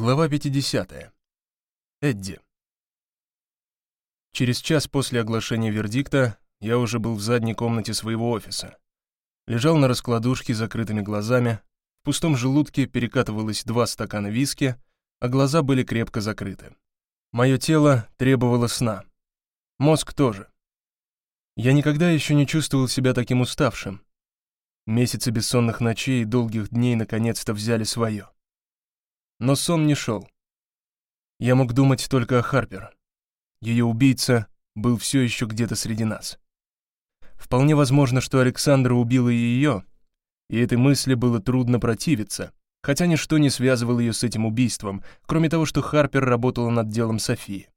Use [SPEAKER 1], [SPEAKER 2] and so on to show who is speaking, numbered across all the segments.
[SPEAKER 1] Глава 50. Эдди. Через час после оглашения вердикта я уже был в задней комнате своего офиса. Лежал на раскладушке с закрытыми глазами, в пустом желудке перекатывалось два стакана виски, а глаза были крепко закрыты. Мое тело требовало сна. Мозг тоже. Я никогда еще не чувствовал себя таким уставшим. Месяцы бессонных ночей и долгих дней наконец-то взяли свое. Но сон не шел. Я мог думать только о Харпер. Ее убийца был все еще где-то среди нас. Вполне возможно, что Александра убила и ее, и этой мысли было трудно противиться, хотя ничто не связывало ее с этим убийством, кроме того, что Харпер работала над делом Софии.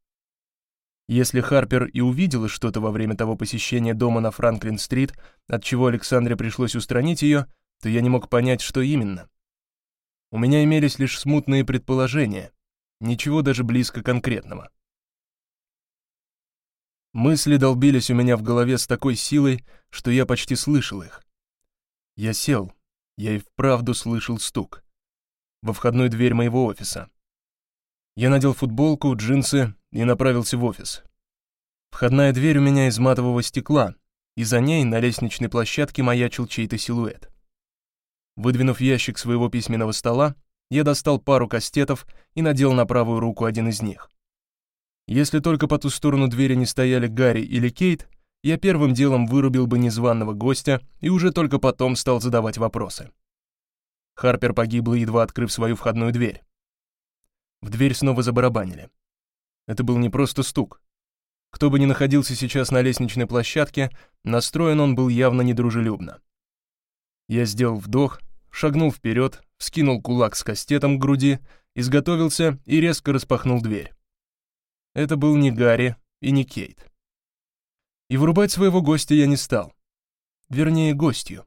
[SPEAKER 1] Если Харпер и увидела что-то во время того посещения дома на Франклин-стрит, от чего Александре пришлось устранить ее, то я не мог понять, что именно. У меня имелись лишь смутные предположения, ничего даже близко конкретного. Мысли долбились у меня в голове с такой силой, что я почти слышал их. Я сел, я и вправду слышал стук. Во входную дверь моего офиса. Я надел футболку, джинсы и направился в офис. Входная дверь у меня из матового стекла, и за ней на лестничной площадке маячил чей-то силуэт. Выдвинув ящик своего письменного стола, я достал пару кастетов и надел на правую руку один из них. Если только по ту сторону двери не стояли Гарри или Кейт, я первым делом вырубил бы незваного гостя и уже только потом стал задавать вопросы. Харпер погибла, едва открыв свою входную дверь. В дверь снова забарабанили. Это был не просто стук. Кто бы ни находился сейчас на лестничной площадке, настроен он был явно недружелюбно. Я сделал вдох, шагнул вперед, вскинул кулак с кастетом к груди, изготовился и резко распахнул дверь. Это был не Гарри и не Кейт. И вырубать своего гостя я не стал. Вернее, гостью.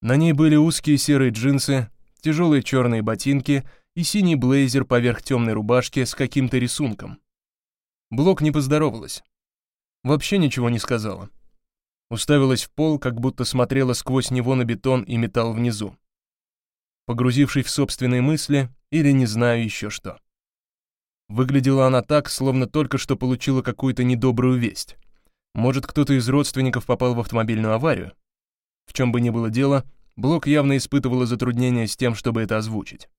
[SPEAKER 1] На ней были узкие серые джинсы, тяжелые черные ботинки и синий блейзер поверх темной рубашки с каким-то рисунком. Блок не поздоровалась. Вообще ничего не сказала уставилась в пол, как будто смотрела сквозь него на бетон и металл внизу. Погрузившись в собственные мысли или не знаю еще что. Выглядела она так, словно только что получила какую-то недобрую весть. Может, кто-то из родственников попал в автомобильную аварию? В чем бы ни было дело, Блок явно испытывала затруднения с тем, чтобы это озвучить.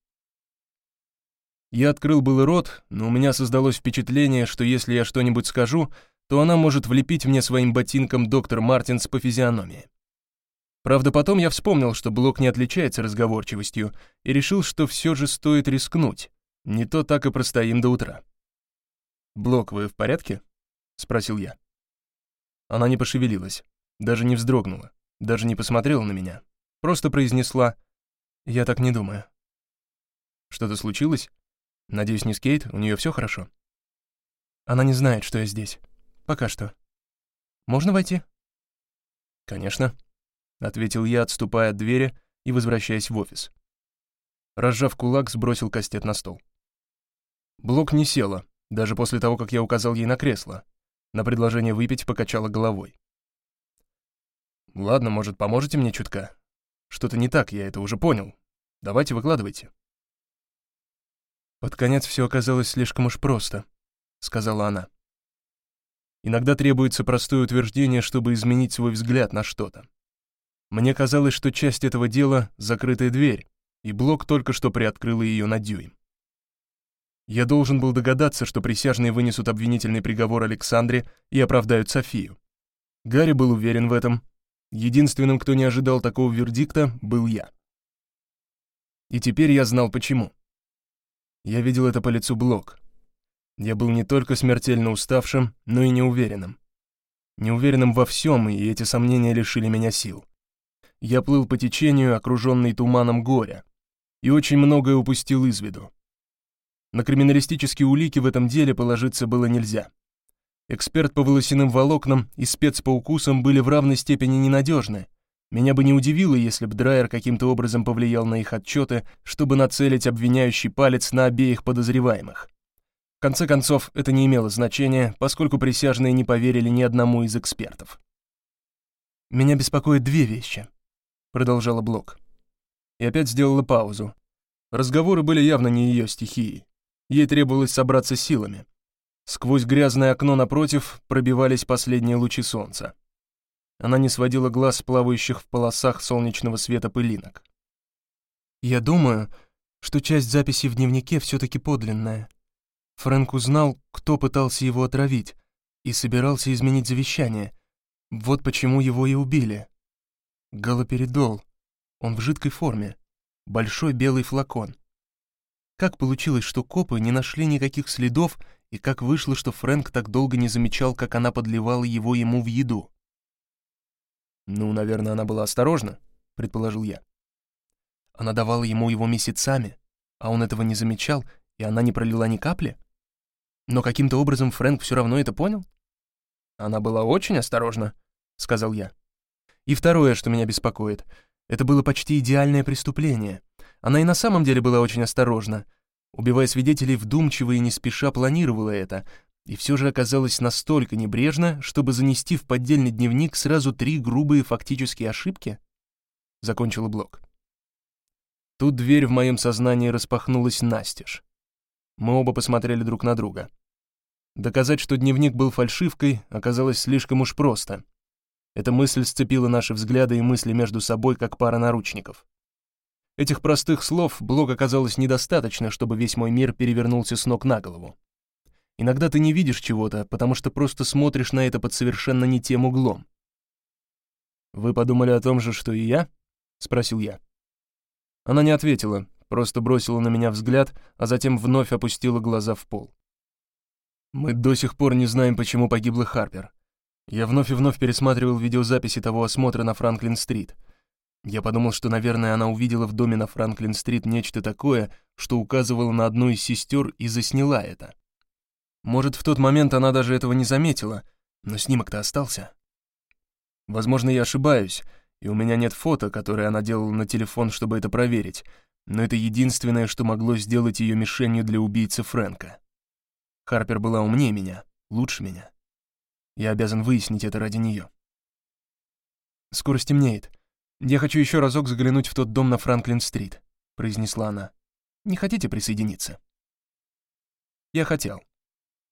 [SPEAKER 1] Я открыл был рот, но у меня создалось впечатление, что если я что-нибудь скажу, то она может влепить мне своим ботинком доктор Мартинс по физиономии. Правда, потом я вспомнил, что Блок не отличается разговорчивостью, и решил, что все же стоит рискнуть. Не то так и простоим до утра. «Блок, вы в порядке?» — спросил я. Она не пошевелилась, даже не вздрогнула, даже не посмотрела на меня. Просто произнесла «Я так не думаю». «Что-то случилось? Надеюсь, не скейт, у нее все хорошо?» «Она не знает, что я здесь», Пока что. Можно войти? Конечно, ответил я, отступая от двери и возвращаясь в офис. Разжав кулак, сбросил кастет на стол. Блок не села, даже после того, как я указал ей на кресло. На предложение выпить покачала головой. «Ладно, может, поможете мне чутка? Что-то не так, я это уже понял. Давайте выкладывайте». «Под конец все оказалось слишком уж просто», — сказала она. Иногда требуется простое утверждение, чтобы изменить свой взгляд на что-то. Мне казалось, что часть этого дела — закрытая дверь, и Блок только что приоткрыл ее на дюйм. Я должен был догадаться, что присяжные вынесут обвинительный приговор Александре и оправдают Софию. Гарри был уверен в этом. Единственным, кто не ожидал такого вердикта, был я. И теперь я знал почему. Я видел это по лицу Блок. Я был не только смертельно уставшим, но и неуверенным. Неуверенным во всем, и эти сомнения лишили меня сил. Я плыл по течению, окруженный туманом горя, и очень многое упустил из виду. На криминалистические улики в этом деле положиться было нельзя. Эксперт по волосяным волокнам и спец по укусам были в равной степени ненадежны. Меня бы не удивило, если бы Драйер каким-то образом повлиял на их отчеты, чтобы нацелить обвиняющий палец на обеих подозреваемых. В конце концов, это не имело значения, поскольку присяжные не поверили ни одному из экспертов. «Меня беспокоят две вещи», — продолжала Блок. И опять сделала паузу. Разговоры были явно не ее стихией. Ей требовалось собраться силами. Сквозь грязное окно напротив пробивались последние лучи солнца. Она не сводила глаз с плавающих в полосах солнечного света пылинок. «Я думаю, что часть записи в дневнике все-таки подлинная. Фрэнк узнал, кто пытался его отравить, и собирался изменить завещание. Вот почему его и убили. Галоперидол. Он в жидкой форме. Большой белый флакон. Как получилось, что копы не нашли никаких следов, и как вышло, что Фрэнк так долго не замечал, как она подливала его ему в еду? «Ну, наверное, она была осторожна», — предположил я. Она давала ему его месяцами, а он этого не замечал, и она не пролила ни капли? Но каким-то образом Фрэнк все равно это понял? Она была очень осторожна, сказал я. И второе, что меня беспокоит, это было почти идеальное преступление. Она и на самом деле была очень осторожна. Убивая свидетелей, вдумчиво и не спеша планировала это, и все же оказалась настолько небрежна, чтобы занести в поддельный дневник сразу три грубые фактические ошибки? Закончила блок. Тут дверь в моем сознании распахнулась настежь. Мы оба посмотрели друг на друга. Доказать, что дневник был фальшивкой, оказалось слишком уж просто. Эта мысль сцепила наши взгляды и мысли между собой, как пара наручников. Этих простых слов Блок оказалось недостаточно, чтобы весь мой мир перевернулся с ног на голову. Иногда ты не видишь чего-то, потому что просто смотришь на это под совершенно не тем углом. «Вы подумали о том же, что и я?» — спросил я. Она не ответила, просто бросила на меня взгляд, а затем вновь опустила глаза в пол. Мы до сих пор не знаем, почему погибла Харпер. Я вновь и вновь пересматривал видеозаписи того осмотра на Франклин-стрит. Я подумал, что, наверное, она увидела в доме на Франклин-стрит нечто такое, что указывало на одну из сестер и засняла это. Может, в тот момент она даже этого не заметила, но снимок-то остался. Возможно, я ошибаюсь, и у меня нет фото, которое она делала на телефон, чтобы это проверить, но это единственное, что могло сделать ее мишенью для убийцы Фрэнка. Харпер была умнее меня, лучше меня. Я обязан выяснить это ради нее. «Скоро стемнеет. Я хочу еще разок заглянуть в тот дом на Франклин-стрит», — произнесла она. «Не хотите присоединиться?» Я хотел.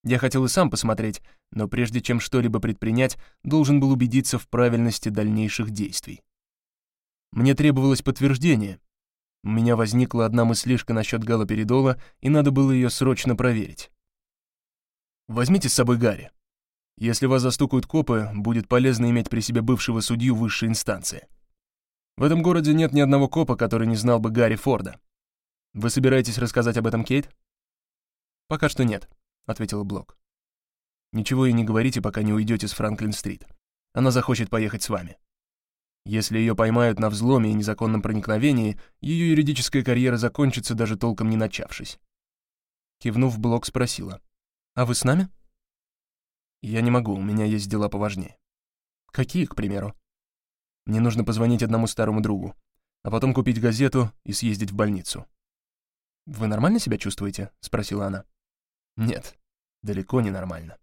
[SPEAKER 1] Я хотел и сам посмотреть, но прежде чем что-либо предпринять, должен был убедиться в правильности дальнейших действий. Мне требовалось подтверждение. У меня возникла одна мыслишка насчет галоперидола, и надо было ее срочно проверить. Возьмите с собой Гарри. Если вас застукают копы, будет полезно иметь при себе бывшего судью высшей инстанции. В этом городе нет ни одного копа, который не знал бы Гарри Форда. Вы собираетесь рассказать об этом Кейт? Пока что нет. — ответила Блок. «Ничего и не говорите, пока не уйдете с Франклин-стрит. Она захочет поехать с вами. Если ее поймают на взломе и незаконном проникновении, ее юридическая карьера закончится, даже толком не начавшись». Кивнув, Блок спросила. «А вы с нами?» «Я не могу, у меня есть дела поважнее». «Какие, к примеру?» «Мне нужно позвонить одному старому другу, а потом купить газету и съездить в больницу». «Вы нормально себя чувствуете?» — спросила она. Нет, далеко не нормально.